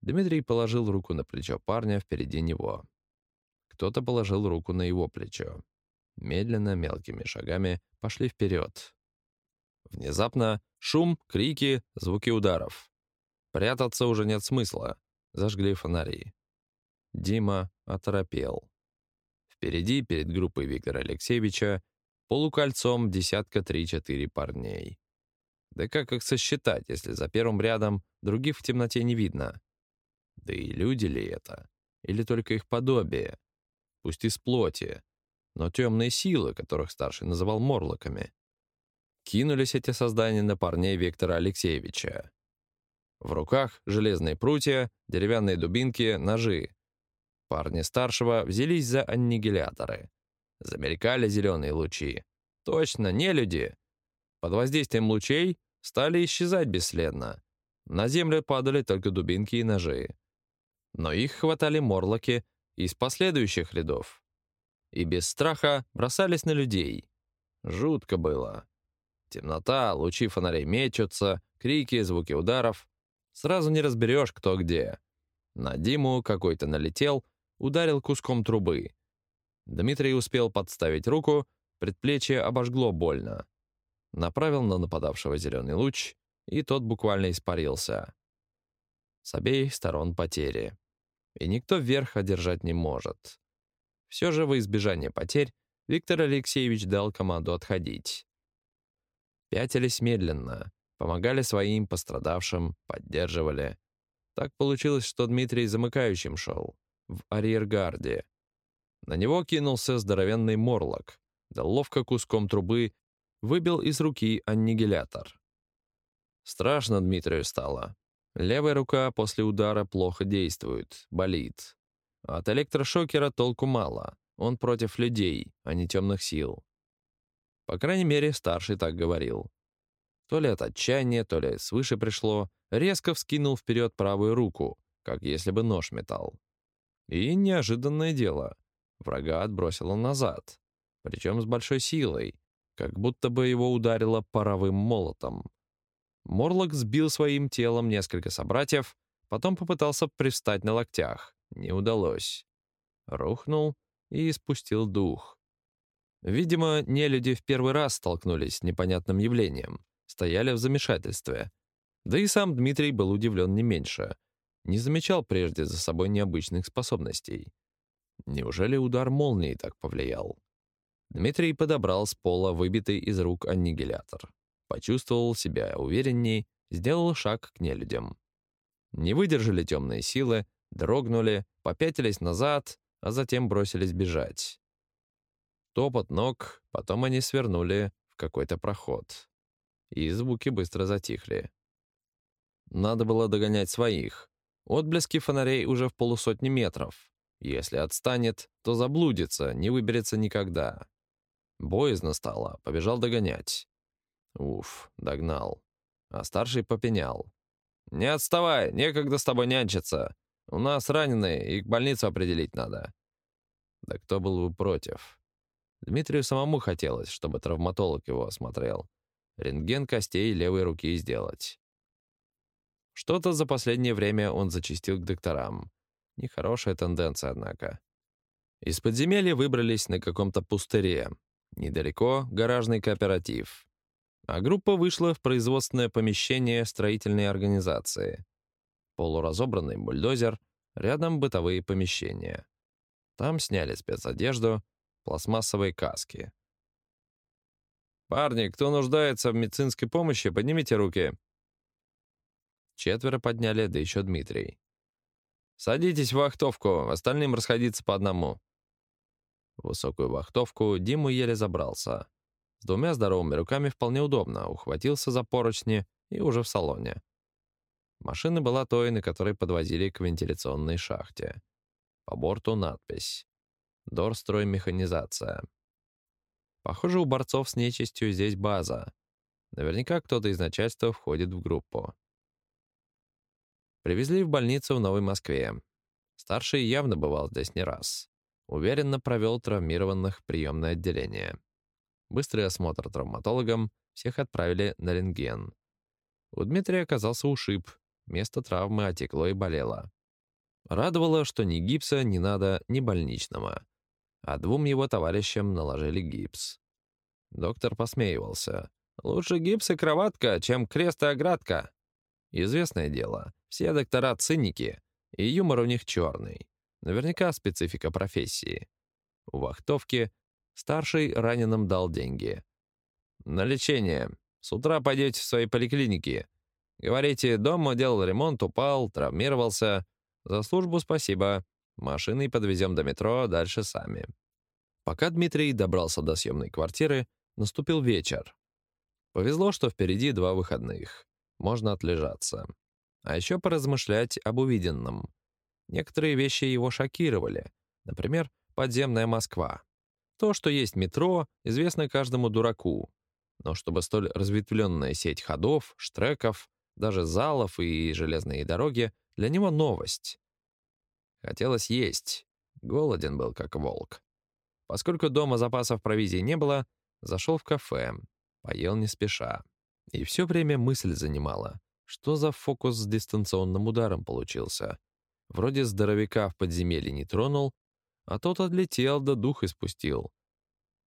Дмитрий положил руку на плечо парня впереди него. Кто-то положил руку на его плечо. Медленно, мелкими шагами пошли вперед. Внезапно шум, крики, звуки ударов. Прятаться уже нет смысла. Зажгли фонари. Дима оторопел. Впереди, перед группой Виктора Алексеевича, полукольцом десятка три-четыре парней. Да как их сосчитать, если за первым рядом других в темноте не видно? Да и люди ли это? Или только их подобие? пусть из плоти, но темные силы, которых старший называл морлоками. Кинулись эти создания на парней Виктора Алексеевича. В руках железные прутья, деревянные дубинки, ножи. Парни старшего взялись за аннигиляторы. Замелькали зеленые лучи. Точно, не люди. Под воздействием лучей стали исчезать бесследно. На землю падали только дубинки и ножи. Но их хватали морлоки из последующих рядов. И без страха бросались на людей. Жутко было. Темнота, лучи фонарей мечутся, крики, звуки ударов. Сразу не разберешь, кто где. На Диму какой-то налетел, ударил куском трубы. Дмитрий успел подставить руку, предплечье обожгло больно. Направил на нападавшего зеленый луч, и тот буквально испарился. С обеих сторон потери и никто вверх одержать не может. Все же во избежание потерь Виктор Алексеевич дал команду отходить. Пятились медленно, помогали своим пострадавшим, поддерживали. Так получилось, что Дмитрий замыкающим шел, в арьергарде. На него кинулся здоровенный морлок, да ловко куском трубы выбил из руки аннигилятор. Страшно Дмитрию стало. Левая рука после удара плохо действует, болит. От электрошокера толку мало. Он против людей, а не темных сил. По крайней мере, старший так говорил. То ли от отчаяния, то ли свыше пришло, резко вскинул вперед правую руку, как если бы нож метал. И неожиданное дело. Врага отбросило назад, причем с большой силой, как будто бы его ударило паровым молотом. Морлок сбил своим телом несколько собратьев, потом попытался привстать на локтях. Не удалось. Рухнул и испустил дух. Видимо, нелюди в первый раз столкнулись с непонятным явлением, стояли в замешательстве. Да и сам Дмитрий был удивлен не меньше. Не замечал прежде за собой необычных способностей. Неужели удар молнии так повлиял? Дмитрий подобрал с пола выбитый из рук аннигилятор. Почувствовал себя уверенней, сделал шаг к нелюдям. Не выдержали темные силы, дрогнули, попятились назад, а затем бросились бежать. Топот ног, потом они свернули в какой-то проход. И звуки быстро затихли. Надо было догонять своих. Отблески фонарей уже в полусотни метров. Если отстанет, то заблудится, не выберется никогда. Боязно стало, побежал догонять. Уф, догнал. А старший попенял. «Не отставай, некогда с тобой нянчиться. У нас раненые, и к больницу определить надо». Да кто был бы против? Дмитрию самому хотелось, чтобы травматолог его осмотрел. Рентген костей левой руки сделать. Что-то за последнее время он зачастил к докторам. Нехорошая тенденция, однако. Из подземелья выбрались на каком-то пустыре. Недалеко гаражный кооператив. А группа вышла в производственное помещение строительной организации. Полуразобранный бульдозер, рядом бытовые помещения. Там сняли спецодежду, пластмассовые каски. «Парни, кто нуждается в медицинской помощи, поднимите руки». Четверо подняли, да еще Дмитрий. «Садитесь в вахтовку, остальным расходиться по одному». В высокую вахтовку Диму еле забрался. С двумя здоровыми руками вполне удобно, ухватился за поручни и уже в салоне. Машина была той, на которой подвозили к вентиляционной шахте. По борту надпись «Дорстроймеханизация». Похоже, у борцов с нечистью здесь база. Наверняка кто-то из начальства входит в группу. Привезли в больницу в Новой Москве. Старший явно бывал здесь не раз. Уверенно провел травмированных в приемное отделение. Быстрый осмотр травматологом, всех отправили на рентген. У Дмитрия оказался ушиб, место травмы отекло и болело. Радовало, что ни гипса не надо, ни больничного. А двум его товарищам наложили гипс. Доктор посмеивался. «Лучше гипс и кроватка, чем крест и оградка». Известное дело, все доктора циники, и юмор у них черный. Наверняка специфика профессии. У вахтовки старший раненым дал деньги. «На лечение. С утра пойдете в свои поликлиники. Говорите, дома делал ремонт, упал, травмировался. За службу спасибо. Машиной подвезем до метро, дальше сами». Пока Дмитрий добрался до съемной квартиры, наступил вечер. Повезло, что впереди два выходных. Можно отлежаться. А еще поразмышлять об увиденном. Некоторые вещи его шокировали. Например, подземная Москва. То, что есть метро, известно каждому дураку. Но чтобы столь разветвленная сеть ходов, штреков, даже залов и железные дороги для него новость. Хотелось есть. Голоден был, как волк. Поскольку дома запасов провизии не было, зашел в кафе, поел не спеша. И все время мысль занимала. Что за фокус с дистанционным ударом получился? Вроде здоровяка в подземелье не тронул, а тот отлетел да дух испустил.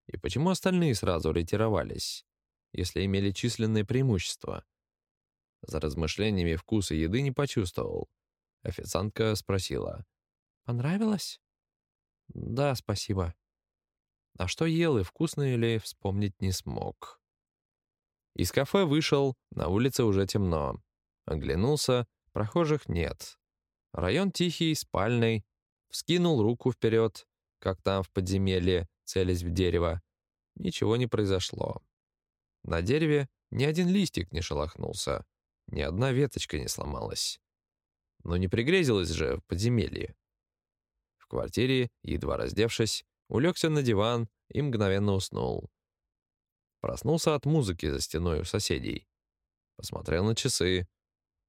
И почему остальные сразу ретировались, если имели численное преимущество? За размышлениями вкуса еды не почувствовал. Официантка спросила. «Понравилось?» «Да, спасибо». А что ел и вкусно ли, вспомнить не смог. Из кафе вышел, на улице уже темно. Оглянулся, прохожих нет. Район тихий, спальный. Вскинул руку вперед. как там в подземелье, целясь в дерево. Ничего не произошло. На дереве ни один листик не шелохнулся, ни одна веточка не сломалась. Но не пригрезилось же в подземелье. Квартире, едва раздевшись, улегся на диван и мгновенно уснул. Проснулся от музыки за стеной у соседей. Посмотрел на часы.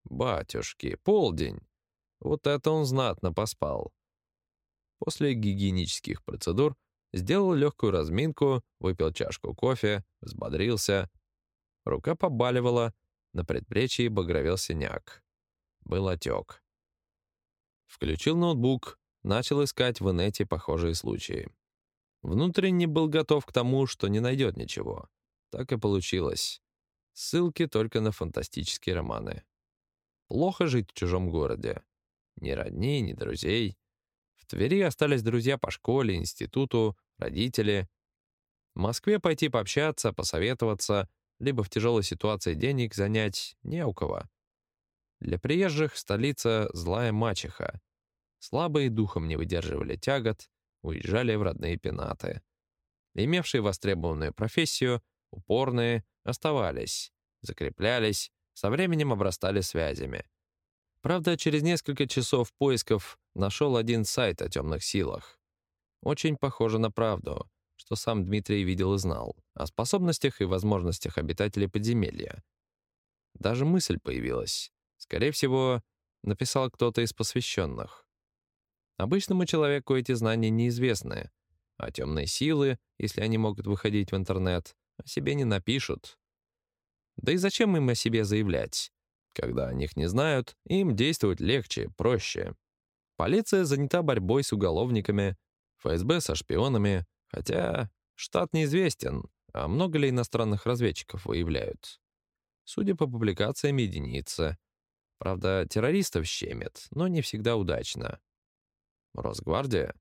Батюшки, полдень. Вот это он знатно поспал. После гигиенических процедур сделал легкую разминку, выпил чашку кофе, взбодрился. Рука побаливала, на предплечье багровел синяк. Был отек. Включил ноутбук, начал искать в инете похожие случаи. Внутренне был готов к тому, что не найдет ничего. Так и получилось. Ссылки только на фантастические романы. Плохо жить в чужом городе. Ни родней, ни друзей. В Твери остались друзья по школе, институту, родители. В Москве пойти пообщаться, посоветоваться, либо в тяжелой ситуации денег занять не у кого. Для приезжих столица — злая мачеха. Слабые духом не выдерживали тягот, уезжали в родные пенаты. Имевшие востребованную профессию, упорные, оставались, закреплялись, со временем обрастали связями. Правда, через несколько часов поисков нашел один сайт о темных силах. Очень похоже на правду, что сам Дмитрий видел и знал, о способностях и возможностях обитателей подземелья. Даже мысль появилась. Скорее всего, написал кто-то из посвященных. Обычному человеку эти знания неизвестны, а темные силы, если они могут выходить в интернет, о себе не напишут. Да и зачем им о себе заявлять? Когда о них не знают, им действовать легче, проще. Полиция занята борьбой с уголовниками, ФСБ со шпионами, хотя штат неизвестен, а много ли иностранных разведчиков выявляют? Судя по публикациям, единицы. Правда, террористов щемят, но не всегда удачно. Росгвардия?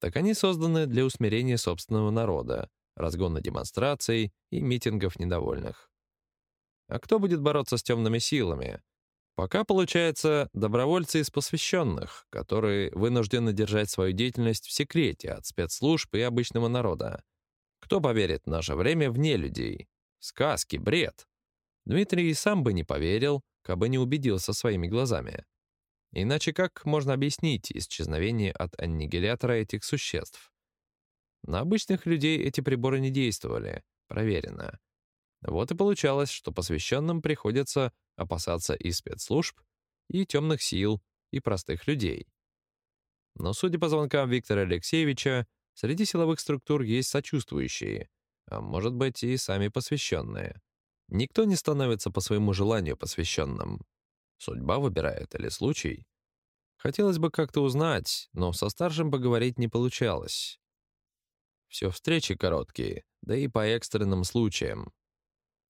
Так они созданы для усмирения собственного народа, разгона демонстраций и митингов недовольных. А кто будет бороться с темными силами? Пока, получается, добровольцы из посвященных, которые вынуждены держать свою деятельность в секрете от спецслужб и обычного народа. Кто поверит в наше время вне людей? Сказки, бред. Дмитрий и сам бы не поверил, кабы не убедился своими глазами. Иначе как можно объяснить исчезновение от аннигилятора этих существ? На обычных людей эти приборы не действовали, проверено. Вот и получалось, что посвященным приходится опасаться и спецслужб, и темных сил, и простых людей. Но, судя по звонкам Виктора Алексеевича, среди силовых структур есть сочувствующие, а может быть и сами посвященные. Никто не становится по своему желанию посвященным. Судьба выбирает или случай. Хотелось бы как-то узнать, но со старшим поговорить не получалось. Все встречи короткие, да и по экстренным случаям.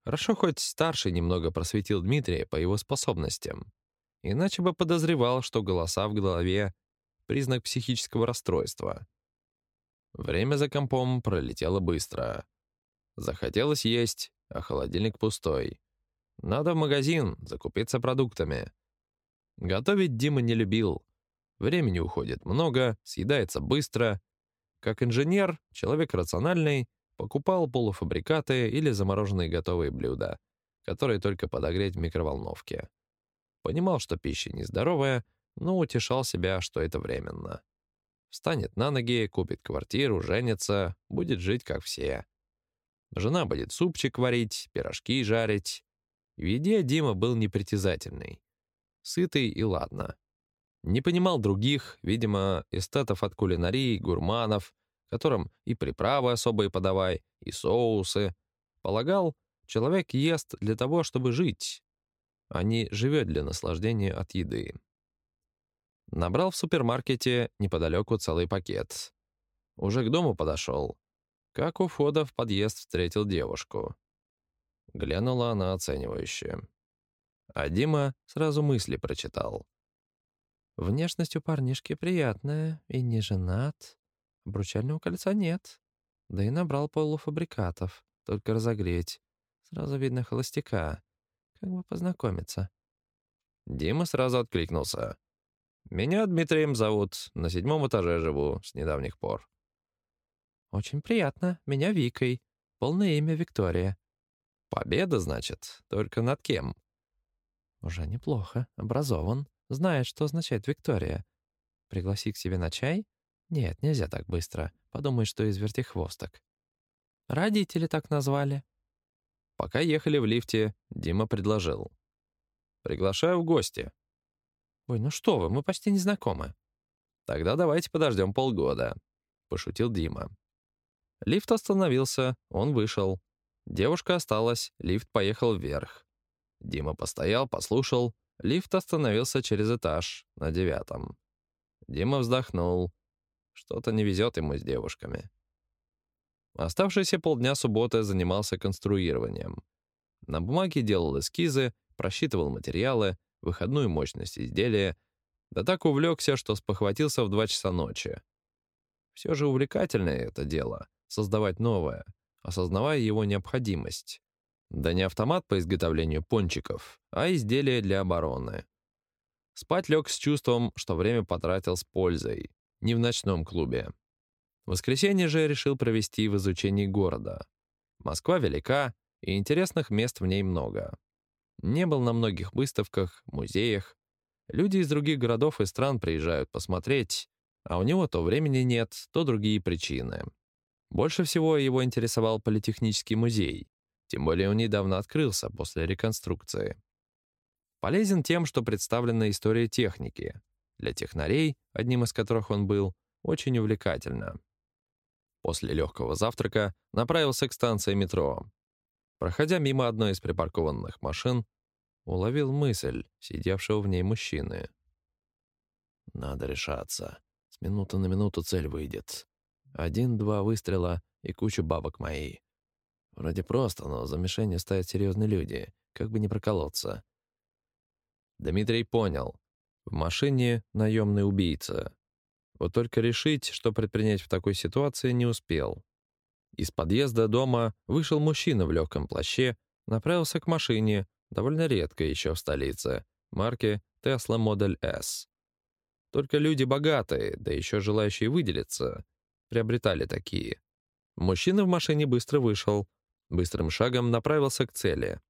Хорошо, хоть старший немного просветил Дмитрия по его способностям. Иначе бы подозревал, что голоса в голове — признак психического расстройства. Время за компом пролетело быстро. Захотелось есть, а холодильник пустой. Надо в магазин закупиться продуктами. Готовить Дима не любил. Времени уходит много, съедается быстро — как инженер, человек рациональный, покупал полуфабрикаты или замороженные готовые блюда, которые только подогреть в микроволновке. Понимал, что пища нездоровая, но утешал себя, что это временно. Встанет на ноги, купит квартиру, женится, будет жить как все. Жена будет супчик варить, пирожки жарить. В еде Дима был непритязательный. Сытый и ладно. Не понимал других, видимо, эстетов от кулинарии, гурманов, которым и приправы особые подавай, и соусы. Полагал, человек ест для того, чтобы жить, а не живет для наслаждения от еды. Набрал в супермаркете неподалеку целый пакет. Уже к дому подошел. Как у входа в подъезд встретил девушку. Глянула она оценивающе. А Дима сразу мысли прочитал. Внешность у парнишки приятная и не женат. Обручального кольца нет. Да и набрал полуфабрикатов, только разогреть. Сразу видно холостяка. Как бы познакомиться. Дима сразу откликнулся. «Меня Дмитрием зовут, на седьмом этаже живу с недавних пор». «Очень приятно. Меня Викой. Полное имя Виктория». «Победа, значит? Только над кем?» «Уже неплохо. Образован. Знает, что означает Виктория. Пригласи к себе на чай? Нет, нельзя так быстро. Подумай, что из вертихвосток». «Родители так назвали». Пока ехали в лифте, Дима предложил. «Приглашаю в гости». «Ой, ну что вы, мы почти не знакомы». «Тогда давайте подождем полгода», — пошутил Дима. Лифт остановился, он вышел. Девушка осталась, лифт поехал вверх. Дима постоял, послушал. Лифт остановился через этаж, на девятом. Дима вздохнул. Что-то не везет ему с девушками. Оставшиеся полдня субботы занимался конструированием. На бумаге делал эскизы, просчитывал материалы, выходную мощность изделия, да так увлекся, что спохватился в два часа ночи. Все же увлекательное это дело — создавать новое, осознавая его необходимость. Да не автомат по изготовлению пончиков, а изделие для обороны. Спать лег с чувством, что время потратил с пользой, не в ночном клубе. Воскресенье же решил провести в изучении города. Москва велика, и интересных мест в ней много. Не был на многих выставках, музеях. Люди из других городов и стран приезжают посмотреть, а у него то времени нет, то другие причины. Больше всего его интересовал политехнический музей, тем более он недавно открылся после реконструкции. Полезен тем, что представлена история техники. Для технарей, одним из которых он был, очень увлекательно. После легкого завтрака направился к станции метро. Проходя мимо одной из припаркованных машин, уловил мысль сидевшего в ней мужчины. «Надо решаться. С минуты на минуту цель выйдет. Один-два выстрела и куча бабок мои. Вроде просто, но за мишенью стоят серьезные люди, как бы не проколоться. Дмитрий понял. В машине наемный убийца. Вот только решить, что предпринять в такой ситуации, не успел. Из подъезда дома вышел мужчина в легком плаще, направился к машине, довольно редко еще в столице, марки Tesla Model S. Только люди богатые, да еще желающие выделиться, приобретали такие. Мужчина в машине быстро вышел, быстрым шагом направился к цели.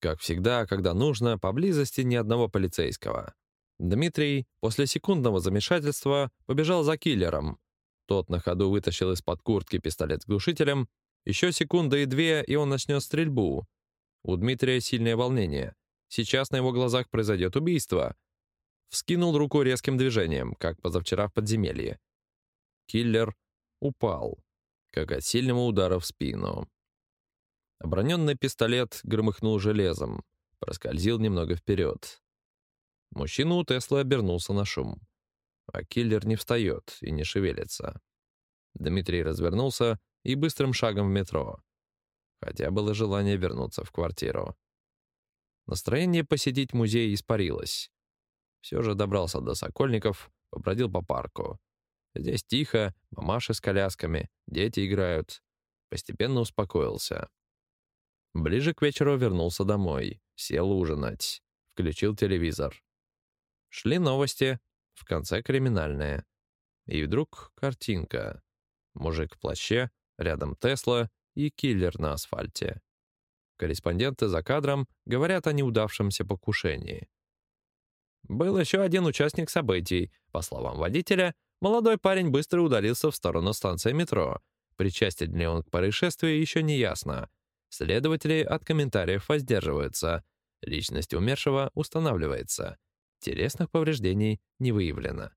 Как всегда, когда нужно, поблизости ни одного полицейского. Дмитрий после секундного замешательства побежал за киллером. Тот на ходу вытащил из-под куртки пистолет с глушителем. Еще секунда и две, и он начнет стрельбу. У Дмитрия сильное волнение. Сейчас на его глазах произойдет убийство. Вскинул руку резким движением, как позавчера в подземелье. Киллер упал, как от сильного удара в спину. Оброненный пистолет громыхнул железом, проскользил немного вперед. Мужчина у Теслы обернулся на шум. А киллер не встает и не шевелится. Дмитрий развернулся и быстрым шагом в метро. Хотя было желание вернуться в квартиру. Настроение посетить музей испарилось. Все же добрался до Сокольников, побродил по парку. Здесь тихо, мамаши с колясками, дети играют. Постепенно успокоился. Ближе к вечеру вернулся домой, сел ужинать, включил телевизор. Шли новости, в конце криминальные. И вдруг картинка. Мужик в плаще, рядом Тесла и киллер на асфальте. Корреспонденты за кадром говорят о неудавшемся покушении. Был еще один участник событий. По словам водителя, Молодой парень быстро удалился в сторону станции метро. Причастен ли он к происшествию, еще не ясно. Следователи от комментариев воздерживаются. Личность умершего устанавливается. Телесных повреждений не выявлено.